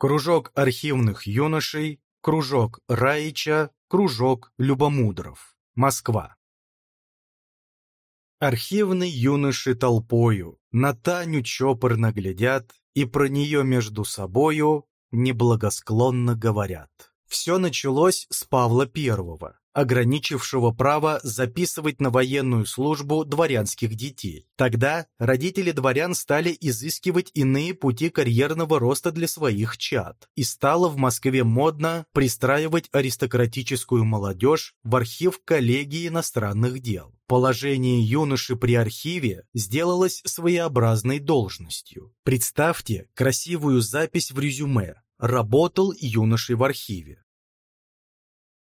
Кружок архивных юношей, кружок Раича, кружок Любомудров. Москва. Архивные юноши толпою на Таню чопорно глядят и про нее между собою неблагосклонно говорят. Все началось с Павла Первого, ограничившего право записывать на военную службу дворянских детей. Тогда родители дворян стали изыскивать иные пути карьерного роста для своих чад, и стало в Москве модно пристраивать аристократическую молодежь в архив коллегии иностранных дел. Положение юноши при архиве сделалось своеобразной должностью. Представьте красивую запись в резюме. Работал юношей в архиве.